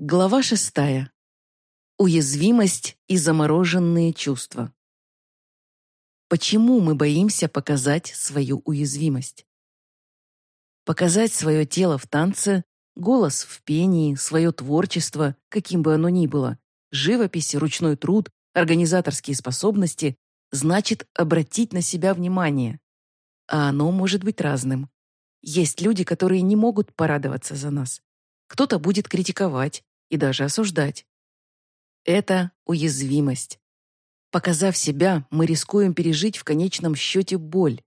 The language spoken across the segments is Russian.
Глава шестая. Уязвимость и замороженные чувства. Почему мы боимся показать свою уязвимость? Показать свое тело в танце, голос в пении, свое творчество, каким бы оно ни было, живопись, ручной труд, организаторские способности, значит обратить на себя внимание. А оно может быть разным. Есть люди, которые не могут порадоваться за нас. Кто-то будет критиковать, и даже осуждать. Это уязвимость. Показав себя, мы рискуем пережить в конечном счете боль.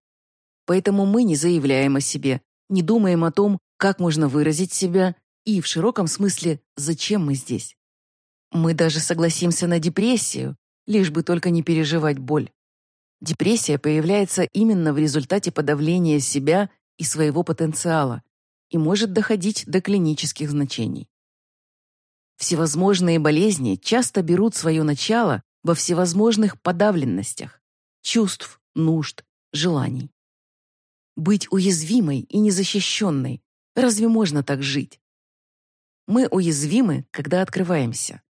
Поэтому мы не заявляем о себе, не думаем о том, как можно выразить себя и, в широком смысле, зачем мы здесь. Мы даже согласимся на депрессию, лишь бы только не переживать боль. Депрессия появляется именно в результате подавления себя и своего потенциала и может доходить до клинических значений. Всевозможные болезни часто берут свое начало во всевозможных подавленностях, чувств, нужд, желаний. Быть уязвимой и незащищенной, разве можно так жить? Мы уязвимы, когда открываемся.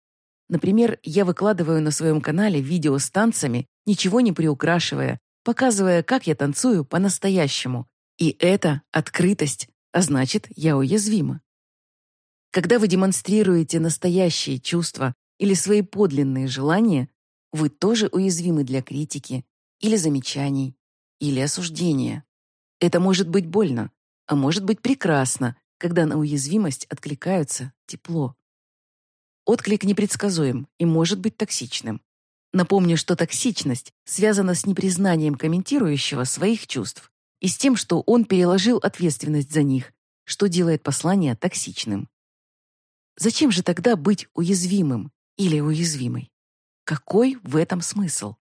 Например, я выкладываю на своем канале видео с танцами, ничего не приукрашивая, показывая, как я танцую по-настоящему. И это открытость, а значит, я уязвима. Когда вы демонстрируете настоящие чувства или свои подлинные желания, вы тоже уязвимы для критики или замечаний, или осуждения. Это может быть больно, а может быть прекрасно, когда на уязвимость откликаются тепло. Отклик непредсказуем и может быть токсичным. Напомню, что токсичность связана с непризнанием комментирующего своих чувств и с тем, что он переложил ответственность за них, что делает послание токсичным. Зачем же тогда быть уязвимым или уязвимой? Какой в этом смысл?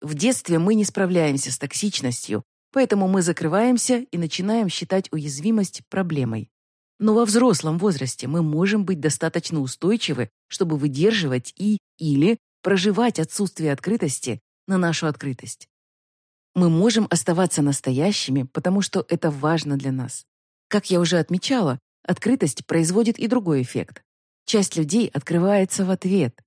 В детстве мы не справляемся с токсичностью, поэтому мы закрываемся и начинаем считать уязвимость проблемой. Но во взрослом возрасте мы можем быть достаточно устойчивы, чтобы выдерживать и или проживать отсутствие открытости на нашу открытость. Мы можем оставаться настоящими, потому что это важно для нас. Как я уже отмечала, Открытость производит и другой эффект. Часть людей открывается в ответ.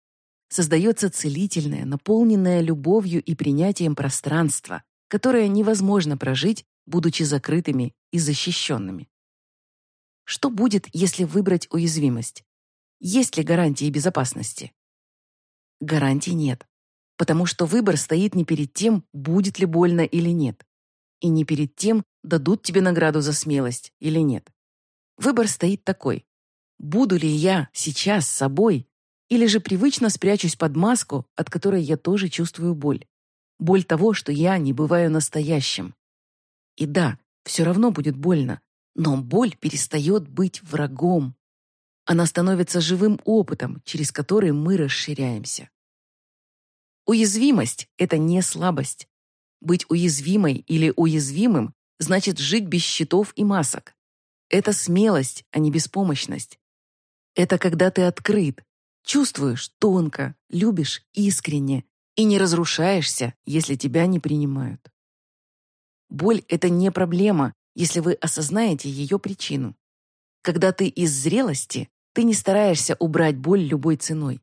Создается целительное, наполненное любовью и принятием пространство, которое невозможно прожить, будучи закрытыми и защищенными. Что будет, если выбрать уязвимость? Есть ли гарантии безопасности? Гарантий нет, потому что выбор стоит не перед тем, будет ли больно или нет, и не перед тем, дадут тебе награду за смелость или нет. Выбор стоит такой. Буду ли я сейчас собой, или же привычно спрячусь под маску, от которой я тоже чувствую боль? Боль того, что я не бываю настоящим. И да, все равно будет больно, но боль перестает быть врагом. Она становится живым опытом, через который мы расширяемся. Уязвимость — это не слабость. Быть уязвимой или уязвимым значит жить без щитов и масок. Это смелость, а не беспомощность. Это когда ты открыт, чувствуешь тонко, любишь искренне и не разрушаешься, если тебя не принимают. Боль — это не проблема, если вы осознаете ее причину. Когда ты из зрелости, ты не стараешься убрать боль любой ценой.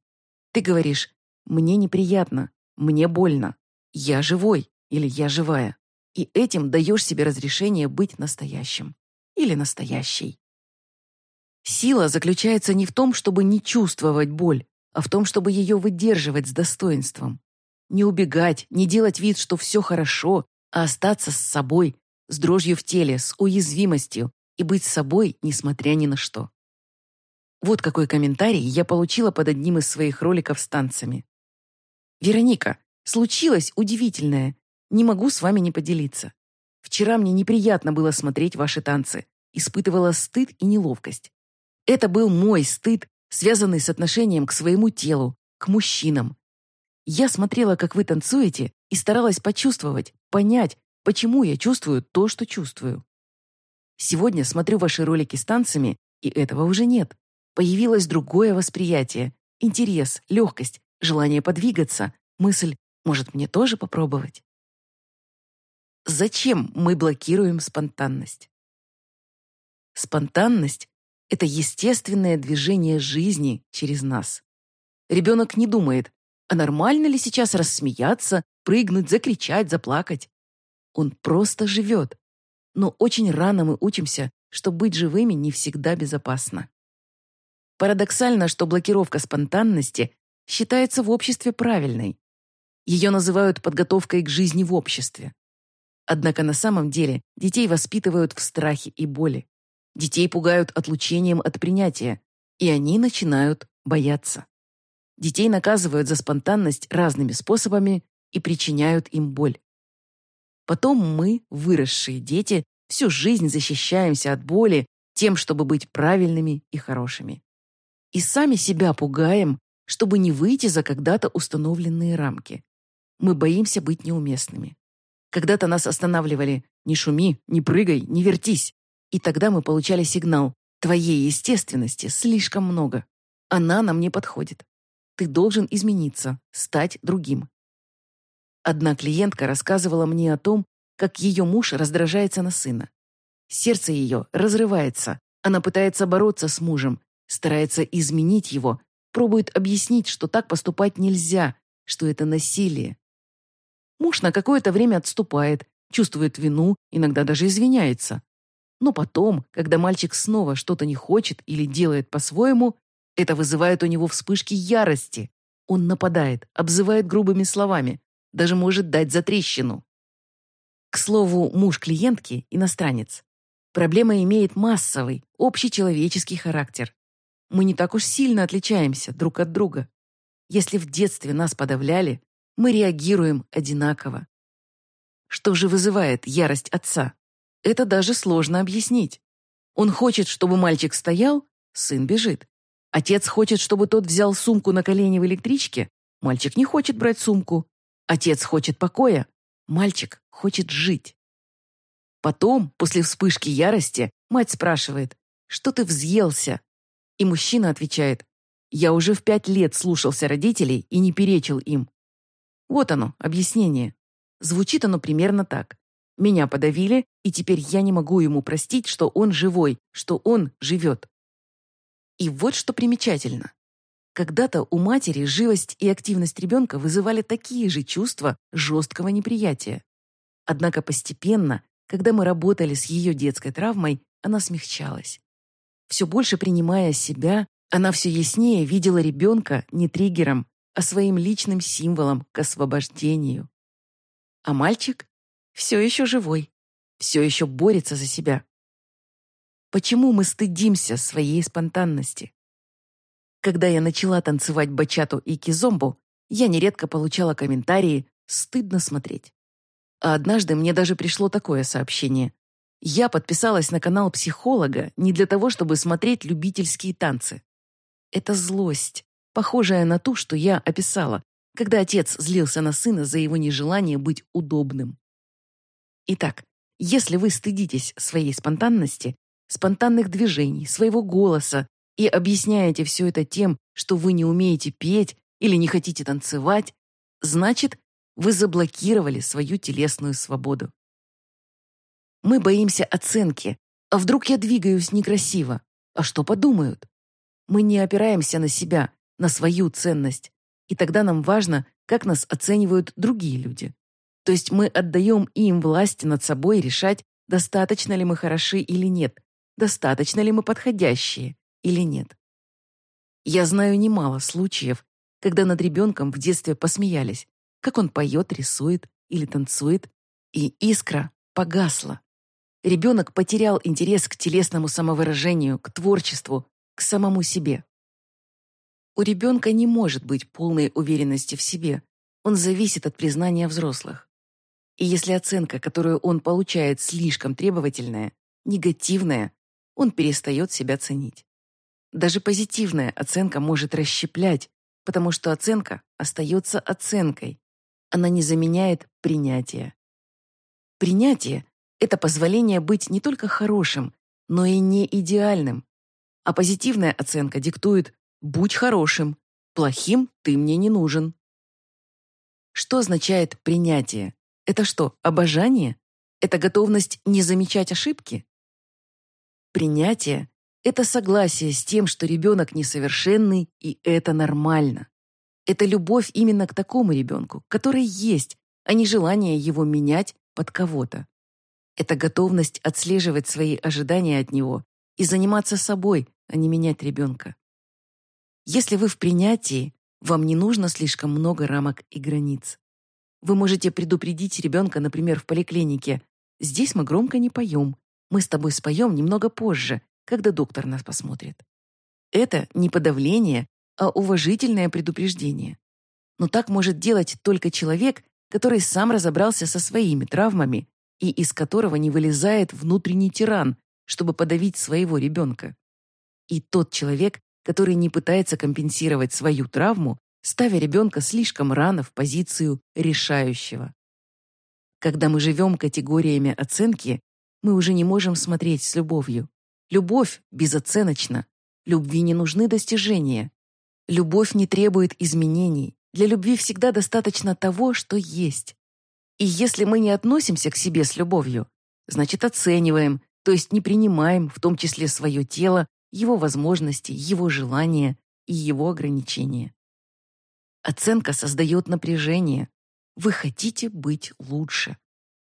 Ты говоришь «мне неприятно», «мне больно», «я живой» или «я живая». И этим даешь себе разрешение быть настоящим или настоящей. Сила заключается не в том, чтобы не чувствовать боль, а в том, чтобы ее выдерживать с достоинством. Не убегать, не делать вид, что все хорошо, а остаться с собой, с дрожью в теле, с уязвимостью и быть собой, несмотря ни на что. Вот какой комментарий я получила под одним из своих роликов с танцами. «Вероника, случилось удивительное. Не могу с вами не поделиться. Вчера мне неприятно было смотреть ваши танцы. Испытывала стыд и неловкость. Это был мой стыд, связанный с отношением к своему телу, к мужчинам. Я смотрела, как вы танцуете, и старалась почувствовать, понять, почему я чувствую то, что чувствую. Сегодня смотрю ваши ролики с танцами, и этого уже нет. Появилось другое восприятие, интерес, легкость, желание подвигаться, мысль, может, мне тоже попробовать? Зачем мы блокируем спонтанность? Спонтанность — Это естественное движение жизни через нас. Ребенок не думает, а нормально ли сейчас рассмеяться, прыгнуть, закричать, заплакать. Он просто живет. Но очень рано мы учимся, что быть живыми не всегда безопасно. Парадоксально, что блокировка спонтанности считается в обществе правильной. Ее называют подготовкой к жизни в обществе. Однако на самом деле детей воспитывают в страхе и боли. Детей пугают отлучением от принятия, и они начинают бояться. Детей наказывают за спонтанность разными способами и причиняют им боль. Потом мы, выросшие дети, всю жизнь защищаемся от боли тем, чтобы быть правильными и хорошими. И сами себя пугаем, чтобы не выйти за когда-то установленные рамки. Мы боимся быть неуместными. Когда-то нас останавливали «не шуми, не прыгай, не вертись». И тогда мы получали сигнал «твоей естественности слишком много. Она нам не подходит. Ты должен измениться, стать другим». Одна клиентка рассказывала мне о том, как ее муж раздражается на сына. Сердце ее разрывается. Она пытается бороться с мужем, старается изменить его, пробует объяснить, что так поступать нельзя, что это насилие. Муж на какое-то время отступает, чувствует вину, иногда даже извиняется. Но потом, когда мальчик снова что-то не хочет или делает по-своему, это вызывает у него вспышки ярости. Он нападает, обзывает грубыми словами, даже может дать затрещину. К слову, муж клиентки – иностранец. Проблема имеет массовый, общечеловеческий характер. Мы не так уж сильно отличаемся друг от друга. Если в детстве нас подавляли, мы реагируем одинаково. Что же вызывает ярость отца? Это даже сложно объяснить. Он хочет, чтобы мальчик стоял, сын бежит. Отец хочет, чтобы тот взял сумку на колени в электричке, мальчик не хочет брать сумку. Отец хочет покоя, Мальчик хочет жить. Потом, после вспышки ярости, мать спрашивает, что ты взъелся? И мужчина отвечает, я уже в пять лет слушался родителей и не перечил им. Вот оно, объяснение. Звучит оно примерно так. Меня подавили, и теперь я не могу ему простить, что он живой, что он живет. И вот что примечательно. Когда-то у матери живость и активность ребенка вызывали такие же чувства жесткого неприятия. Однако постепенно, когда мы работали с ее детской травмой, она смягчалась. Все больше принимая себя, она все яснее видела ребенка не триггером, а своим личным символом к освобождению. А мальчик все еще живой, все еще борется за себя. Почему мы стыдимся своей спонтанности? Когда я начала танцевать бачату и кизомбу, я нередко получала комментарии «стыдно смотреть». А однажды мне даже пришло такое сообщение. Я подписалась на канал психолога не для того, чтобы смотреть любительские танцы. Это злость, похожая на ту, что я описала, когда отец злился на сына за его нежелание быть удобным. Итак, если вы стыдитесь своей спонтанности, спонтанных движений, своего голоса, и объясняете все это тем, что вы не умеете петь или не хотите танцевать, значит, вы заблокировали свою телесную свободу. Мы боимся оценки. А вдруг я двигаюсь некрасиво? А что подумают? Мы не опираемся на себя, на свою ценность. И тогда нам важно, как нас оценивают другие люди. То есть мы отдаем им власть над собой решать, достаточно ли мы хороши или нет, достаточно ли мы подходящие, или нет. Я знаю немало случаев, когда над ребенком в детстве посмеялись, как он поет, рисует или танцует, и искра погасла. Ребенок потерял интерес к телесному самовыражению, к творчеству, к самому себе. У ребенка не может быть полной уверенности в себе. Он зависит от признания взрослых. И если оценка, которую он получает, слишком требовательная, негативная, он перестает себя ценить. Даже позитивная оценка может расщеплять, потому что оценка остается оценкой. Она не заменяет принятие. Принятие — это позволение быть не только хорошим, но и не идеальным. А позитивная оценка диктует «будь хорошим», «плохим ты мне не нужен». Что означает принятие? Это что, обожание? Это готовность не замечать ошибки? Принятие Это согласие с тем, что ребенок несовершенный, и это нормально. Это любовь именно к такому ребенку, который есть, а не желание его менять под кого-то. Это готовность отслеживать свои ожидания от него и заниматься собой, а не менять ребенка. Если вы в принятии, вам не нужно слишком много рамок и границ. Вы можете предупредить ребенка, например, в поликлинике, «Здесь мы громко не поем, мы с тобой споем немного позже, когда доктор нас посмотрит». Это не подавление, а уважительное предупреждение. Но так может делать только человек, который сам разобрался со своими травмами и из которого не вылезает внутренний тиран, чтобы подавить своего ребенка. И тот человек, который не пытается компенсировать свою травму, ставя ребенка слишком рано в позицию решающего. Когда мы живем категориями оценки, мы уже не можем смотреть с любовью. Любовь безоценочна. Любви не нужны достижения. Любовь не требует изменений. Для любви всегда достаточно того, что есть. И если мы не относимся к себе с любовью, значит оцениваем, то есть не принимаем, в том числе свое тело, его возможности, его желания и его ограничения. Оценка создает напряжение. Вы хотите быть лучше.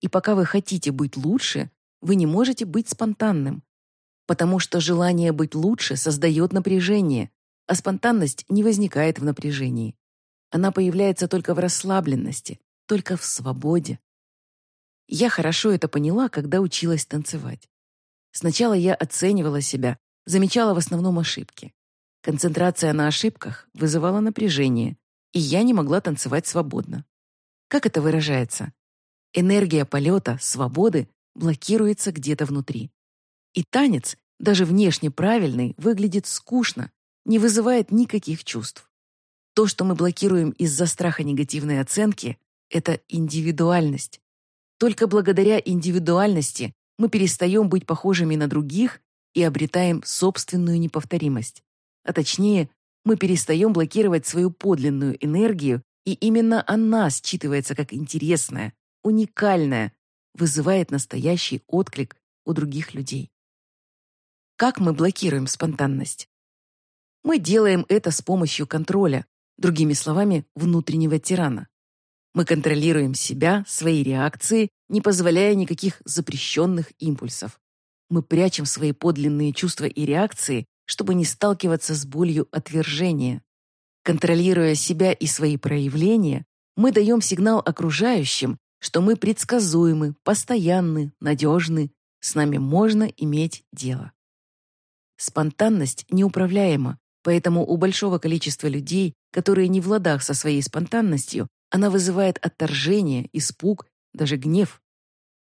И пока вы хотите быть лучше, вы не можете быть спонтанным. Потому что желание быть лучше создает напряжение, а спонтанность не возникает в напряжении. Она появляется только в расслабленности, только в свободе. Я хорошо это поняла, когда училась танцевать. Сначала я оценивала себя, замечала в основном ошибки. Концентрация на ошибках вызывала напряжение, и я не могла танцевать свободно. Как это выражается? Энергия полета, свободы блокируется где-то внутри. И танец, даже внешне правильный, выглядит скучно, не вызывает никаких чувств. То, что мы блокируем из-за страха негативной оценки, это индивидуальность. Только благодаря индивидуальности мы перестаем быть похожими на других и обретаем собственную неповторимость. А точнее, мы перестаем блокировать свою подлинную энергию, и именно она считывается как интересная, уникальная, вызывает настоящий отклик у других людей. Как мы блокируем спонтанность? Мы делаем это с помощью контроля, другими словами, внутреннего тирана. Мы контролируем себя, свои реакции, не позволяя никаких запрещенных импульсов. Мы прячем свои подлинные чувства и реакции, чтобы не сталкиваться с болью отвержения. Контролируя себя и свои проявления, мы даем сигнал окружающим, что мы предсказуемы, постоянны, надежны, с нами можно иметь дело. Спонтанность неуправляема, поэтому у большого количества людей, которые не в ладах со своей спонтанностью, она вызывает отторжение, испуг, даже гнев.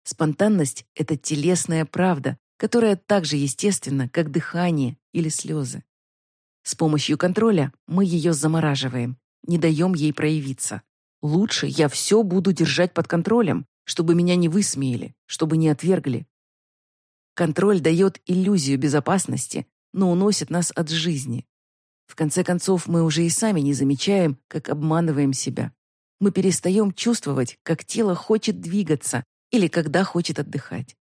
Спонтанность — это телесная правда, которая так же естественна, как дыхание или слезы. С помощью контроля мы ее замораживаем, не даем ей проявиться. Лучше я все буду держать под контролем, чтобы меня не высмеяли, чтобы не отвергли. Контроль дает иллюзию безопасности, но уносит нас от жизни. В конце концов, мы уже и сами не замечаем, как обманываем себя мы перестаем чувствовать, как тело хочет двигаться или когда хочет отдыхать.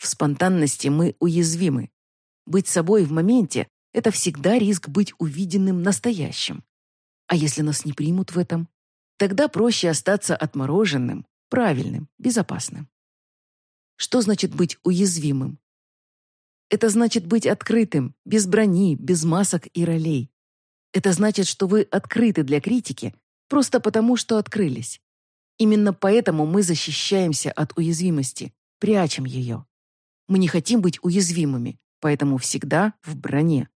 В спонтанности мы уязвимы. Быть собой в моменте — это всегда риск быть увиденным настоящим. А если нас не примут в этом? Тогда проще остаться отмороженным, правильным, безопасным. Что значит быть уязвимым? Это значит быть открытым, без брони, без масок и ролей. Это значит, что вы открыты для критики, Просто потому, что открылись. Именно поэтому мы защищаемся от уязвимости, прячем ее. Мы не хотим быть уязвимыми, поэтому всегда в броне.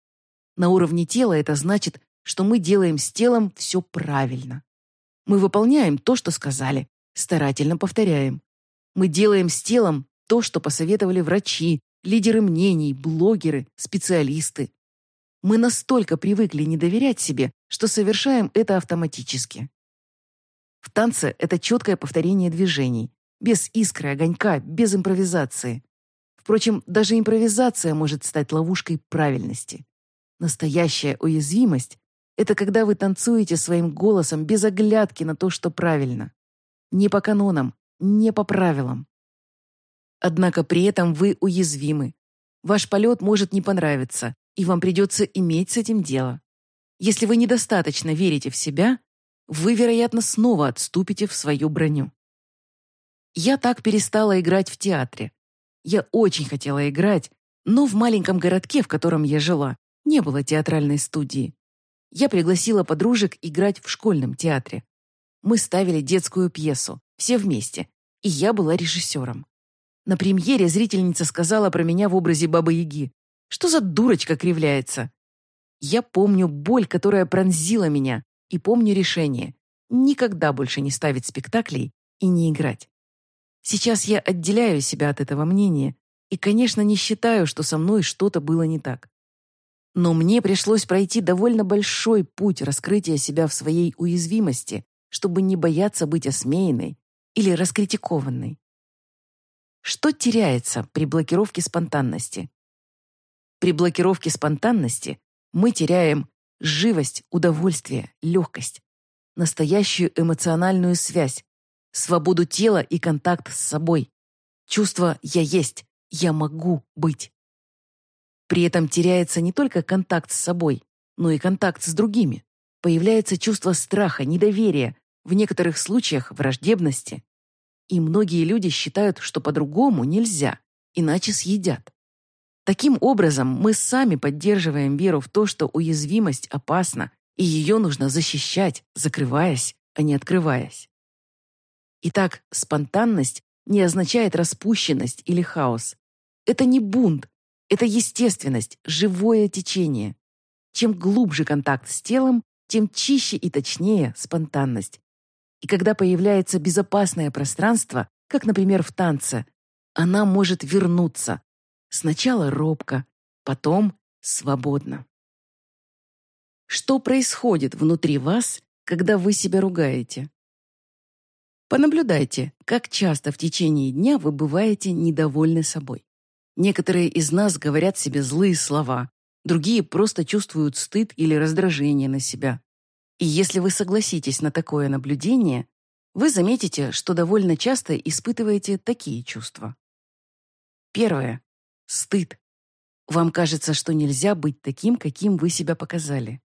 На уровне тела это значит, что мы делаем с телом все правильно. Мы выполняем то, что сказали, старательно повторяем. Мы делаем с телом то, что посоветовали врачи, лидеры мнений, блогеры, специалисты. Мы настолько привыкли не доверять себе, что совершаем это автоматически. В танце это четкое повторение движений, без искры, огонька, без импровизации. Впрочем, даже импровизация может стать ловушкой правильности. Настоящая уязвимость — это когда вы танцуете своим голосом без оглядки на то, что правильно. Не по канонам, не по правилам. Однако при этом вы уязвимы. Ваш полет может не понравиться, и вам придется иметь с этим дело. Если вы недостаточно верите в себя, вы, вероятно, снова отступите в свою броню. Я так перестала играть в театре. Я очень хотела играть, но в маленьком городке, в котором я жила, не было театральной студии. Я пригласила подружек играть в школьном театре. Мы ставили детскую пьесу, все вместе, и я была режиссером. На премьере зрительница сказала про меня в образе Бабы-Яги. Что за дурочка кривляется? Я помню боль, которая пронзила меня, и помню решение никогда больше не ставить спектаклей и не играть. Сейчас я отделяю себя от этого мнения и, конечно, не считаю, что со мной что-то было не так. Но мне пришлось пройти довольно большой путь раскрытия себя в своей уязвимости, чтобы не бояться быть осмеянной или раскритикованной. Что теряется при блокировке спонтанности? При блокировке спонтанности мы теряем живость, удовольствие, легкость, настоящую эмоциональную связь, свободу тела и контакт с собой, чувство «я есть», «я могу быть». При этом теряется не только контакт с собой, но и контакт с другими. Появляется чувство страха, недоверия, в некоторых случаях враждебности. И многие люди считают, что по-другому нельзя, иначе съедят. Таким образом, мы сами поддерживаем веру в то, что уязвимость опасна, и ее нужно защищать, закрываясь, а не открываясь. Итак, спонтанность не означает распущенность или хаос. Это не бунт, это естественность, живое течение. Чем глубже контакт с телом, тем чище и точнее спонтанность. И когда появляется безопасное пространство, как, например, в танце, она может вернуться. Сначала робко, потом свободно. Что происходит внутри вас, когда вы себя ругаете? Понаблюдайте, как часто в течение дня вы бываете недовольны собой. Некоторые из нас говорят себе злые слова, другие просто чувствуют стыд или раздражение на себя. И если вы согласитесь на такое наблюдение, вы заметите, что довольно часто испытываете такие чувства. Первое. Стыд. Вам кажется, что нельзя быть таким, каким вы себя показали.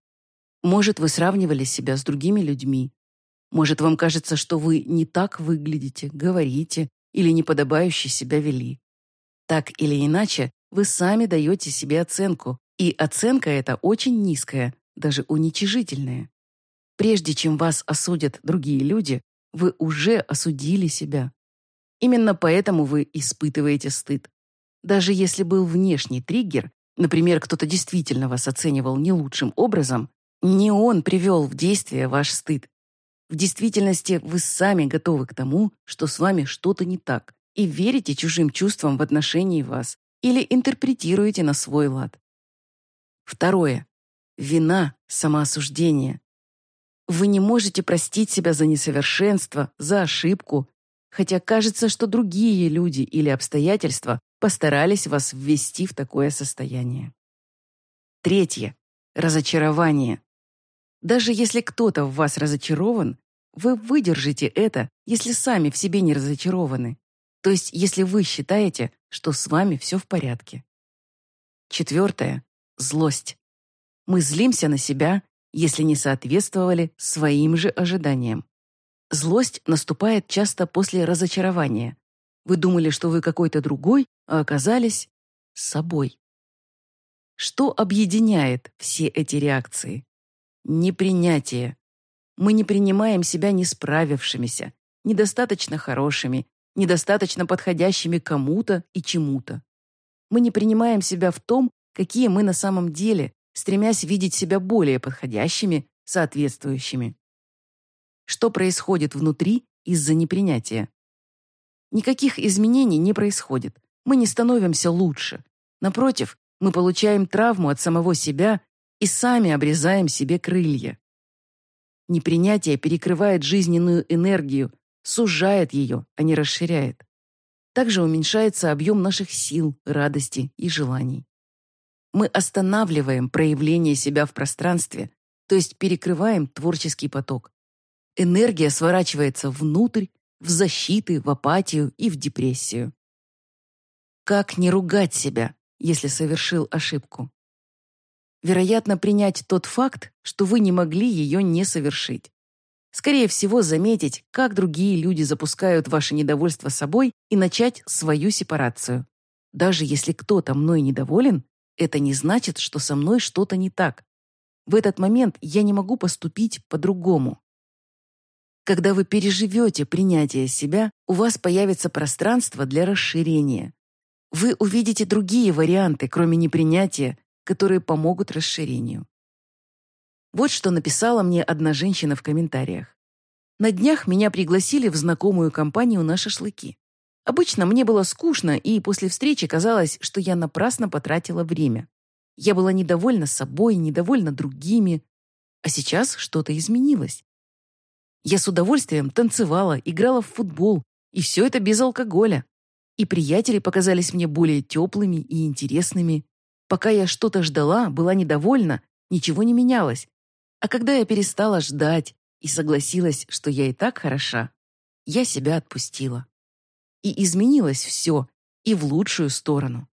Может, вы сравнивали себя с другими людьми. Может, вам кажется, что вы не так выглядите, говорите или неподобающе себя вели. Так или иначе, вы сами даете себе оценку, и оценка эта очень низкая, даже уничижительная. Прежде чем вас осудят другие люди, вы уже осудили себя. Именно поэтому вы испытываете стыд. Даже если был внешний триггер, например, кто-то действительно вас оценивал не лучшим образом, не он привел в действие ваш стыд. В действительности вы сами готовы к тому, что с вами что-то не так, и верите чужим чувствам в отношении вас или интерпретируете на свой лад. Второе. Вина, самоосуждение. Вы не можете простить себя за несовершенство, за ошибку, хотя кажется, что другие люди или обстоятельства постарались вас ввести в такое состояние. Третье. Разочарование. Даже если кто-то в вас разочарован, вы выдержите это, если сами в себе не разочарованы. То есть, если вы считаете, что с вами все в порядке. Четвертое. Злость. Мы злимся на себя, если не соответствовали своим же ожиданиям. Злость наступает часто после разочарования. Вы думали, что вы какой-то другой, а оказались собой. Что объединяет все эти реакции? Непринятие. Мы не принимаем себя не справившимися, недостаточно хорошими, недостаточно подходящими кому-то и чему-то. Мы не принимаем себя в том, какие мы на самом деле, стремясь видеть себя более подходящими, соответствующими. Что происходит внутри из-за непринятия? Никаких изменений не происходит. Мы не становимся лучше. Напротив, мы получаем травму от самого себя и сами обрезаем себе крылья. Непринятие перекрывает жизненную энергию, сужает ее, а не расширяет. Также уменьшается объем наших сил, радости и желаний. Мы останавливаем проявление себя в пространстве, то есть перекрываем творческий поток. Энергия сворачивается внутрь, в защиты, в апатию и в депрессию. Как не ругать себя? если совершил ошибку. Вероятно, принять тот факт, что вы не могли ее не совершить. Скорее всего, заметить, как другие люди запускают ваше недовольство собой и начать свою сепарацию. Даже если кто-то мной недоволен, это не значит, что со мной что-то не так. В этот момент я не могу поступить по-другому. Когда вы переживете принятие себя, у вас появится пространство для расширения. Вы увидите другие варианты, кроме непринятия, которые помогут расширению. Вот что написала мне одна женщина в комментариях. На днях меня пригласили в знакомую компанию на шашлыки. Обычно мне было скучно, и после встречи казалось, что я напрасно потратила время. Я была недовольна собой, недовольна другими. А сейчас что-то изменилось. Я с удовольствием танцевала, играла в футбол, и все это без алкоголя. И приятели показались мне более теплыми и интересными. Пока я что-то ждала, была недовольна, ничего не менялось. А когда я перестала ждать и согласилась, что я и так хороша, я себя отпустила. И изменилось все, и в лучшую сторону.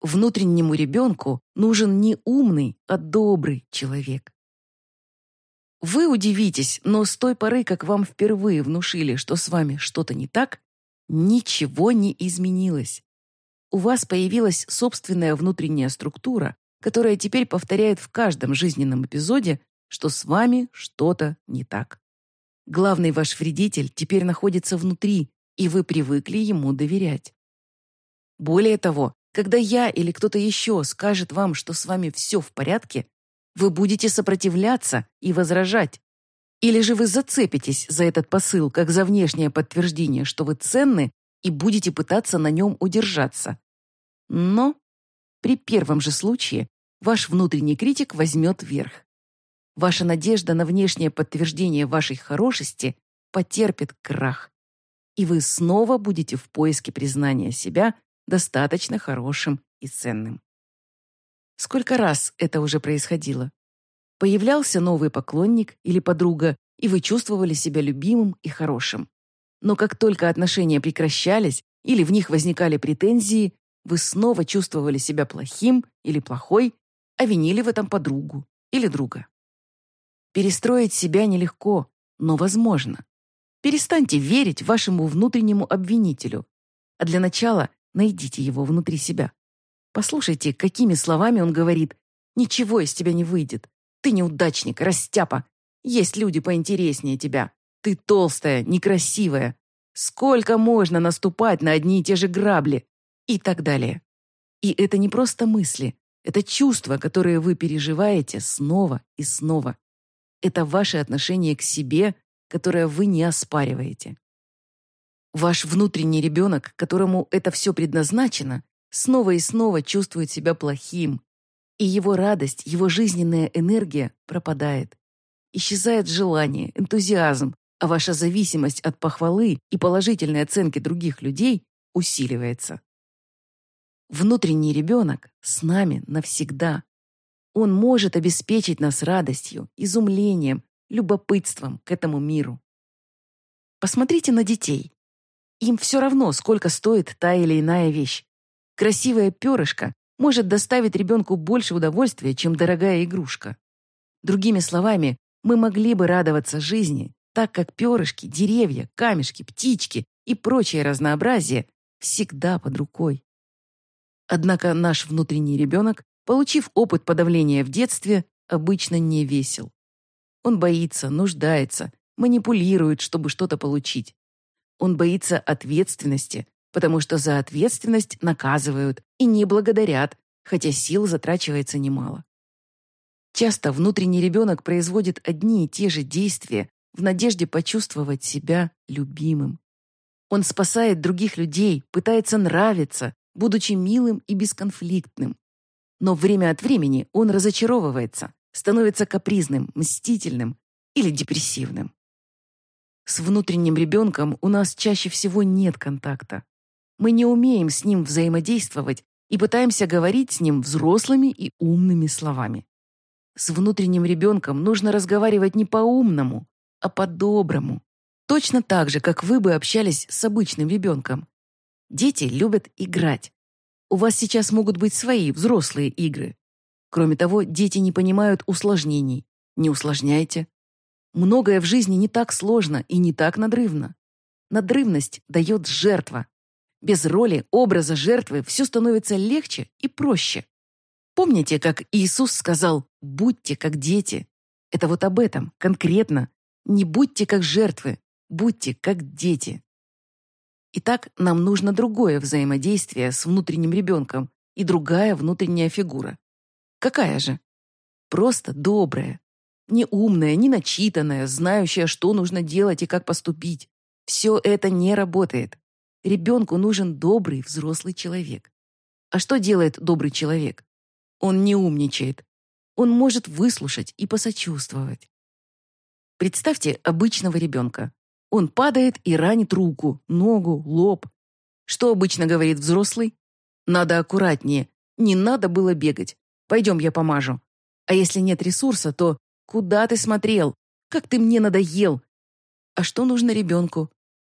Внутреннему ребенку нужен не умный, а добрый человек. Вы удивитесь, но с той поры, как вам впервые внушили, что с вами что-то не так, ничего не изменилось. У вас появилась собственная внутренняя структура, которая теперь повторяет в каждом жизненном эпизоде, что с вами что-то не так. Главный ваш вредитель теперь находится внутри, и вы привыкли ему доверять. Более того, когда я или кто-то еще скажет вам, что с вами все в порядке, вы будете сопротивляться и возражать. Или же вы зацепитесь за этот посыл как за внешнее подтверждение, что вы ценны, и будете пытаться на нем удержаться. Но при первом же случае ваш внутренний критик возьмет верх. Ваша надежда на внешнее подтверждение вашей хорошести потерпит крах, и вы снова будете в поиске признания себя достаточно хорошим и ценным. Сколько раз это уже происходило? Появлялся новый поклонник или подруга, и вы чувствовали себя любимым и хорошим. Но как только отношения прекращались или в них возникали претензии, вы снова чувствовали себя плохим или плохой, а винили в этом подругу или друга. Перестроить себя нелегко, но возможно. Перестаньте верить вашему внутреннему обвинителю, а для начала найдите его внутри себя. Послушайте, какими словами он говорит «Ничего из тебя не выйдет. Ты неудачник, растяпа. Есть люди поинтереснее тебя. Ты толстая, некрасивая. Сколько можно наступать на одни и те же грабли? И так далее. И это не просто мысли, это чувства, которые вы переживаете снова и снова. Это ваше отношение к себе, которое вы не оспариваете. Ваш внутренний ребенок, которому это все предназначено, снова и снова чувствует себя плохим, и его радость, его жизненная энергия пропадает. Исчезает желание, энтузиазм, а ваша зависимость от похвалы и положительной оценки других людей усиливается. Внутренний ребенок с нами навсегда. Он может обеспечить нас радостью, изумлением, любопытством к этому миру. Посмотрите на детей. Им все равно, сколько стоит та или иная вещь. Красивое перышко может доставить ребенку больше удовольствия, чем дорогая игрушка. Другими словами, мы могли бы радоваться жизни, так как перышки, деревья, камешки, птички и прочее разнообразие всегда под рукой. Однако наш внутренний ребенок, получив опыт подавления в детстве, обычно не весел. Он боится, нуждается, манипулирует, чтобы что-то получить. Он боится ответственности, потому что за ответственность наказывают и не благодарят, хотя сил затрачивается немало. Часто внутренний ребенок производит одни и те же действия в надежде почувствовать себя любимым. Он спасает других людей, пытается нравиться, будучи милым и бесконфликтным. Но время от времени он разочаровывается, становится капризным, мстительным или депрессивным. С внутренним ребенком у нас чаще всего нет контакта. Мы не умеем с ним взаимодействовать и пытаемся говорить с ним взрослыми и умными словами. С внутренним ребенком нужно разговаривать не по-умному, а по-доброму. Точно так же, как вы бы общались с обычным ребенком. Дети любят играть. У вас сейчас могут быть свои взрослые игры. Кроме того, дети не понимают усложнений. Не усложняйте. Многое в жизни не так сложно и не так надрывно. Надрывность дает жертва. Без роли, образа жертвы все становится легче и проще. Помните, как Иисус сказал «будьте как дети»? Это вот об этом, конкретно. Не будьте как жертвы, будьте как дети. Итак, нам нужно другое взаимодействие с внутренним ребенком и другая внутренняя фигура. Какая же? Просто добрая. Не умная, не начитанная, знающая, что нужно делать и как поступить. Все это не работает. Ребенку нужен добрый взрослый человек. А что делает добрый человек? Он не умничает. Он может выслушать и посочувствовать. Представьте обычного ребенка. Он падает и ранит руку, ногу, лоб. Что обычно говорит взрослый? Надо аккуратнее. Не надо было бегать. Пойдем, я помажу. А если нет ресурса, то куда ты смотрел? Как ты мне надоел? А что нужно ребенку?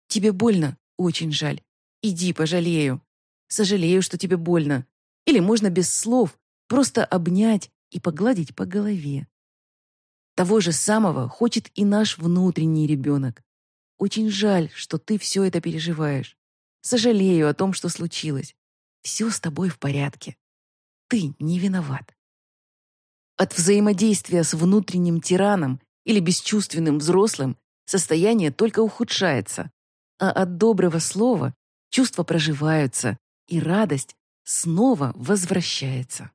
Тебе больно? Очень жаль. Иди, пожалею. Сожалею, что тебе больно. Или можно без слов, просто обнять и погладить по голове. Того же самого хочет и наш внутренний ребенок. Очень жаль, что ты все это переживаешь. Сожалею о том, что случилось. Все с тобой в порядке. Ты не виноват. От взаимодействия с внутренним тираном или бесчувственным взрослым состояние только ухудшается, а от доброго слова чувства проживаются, и радость снова возвращается.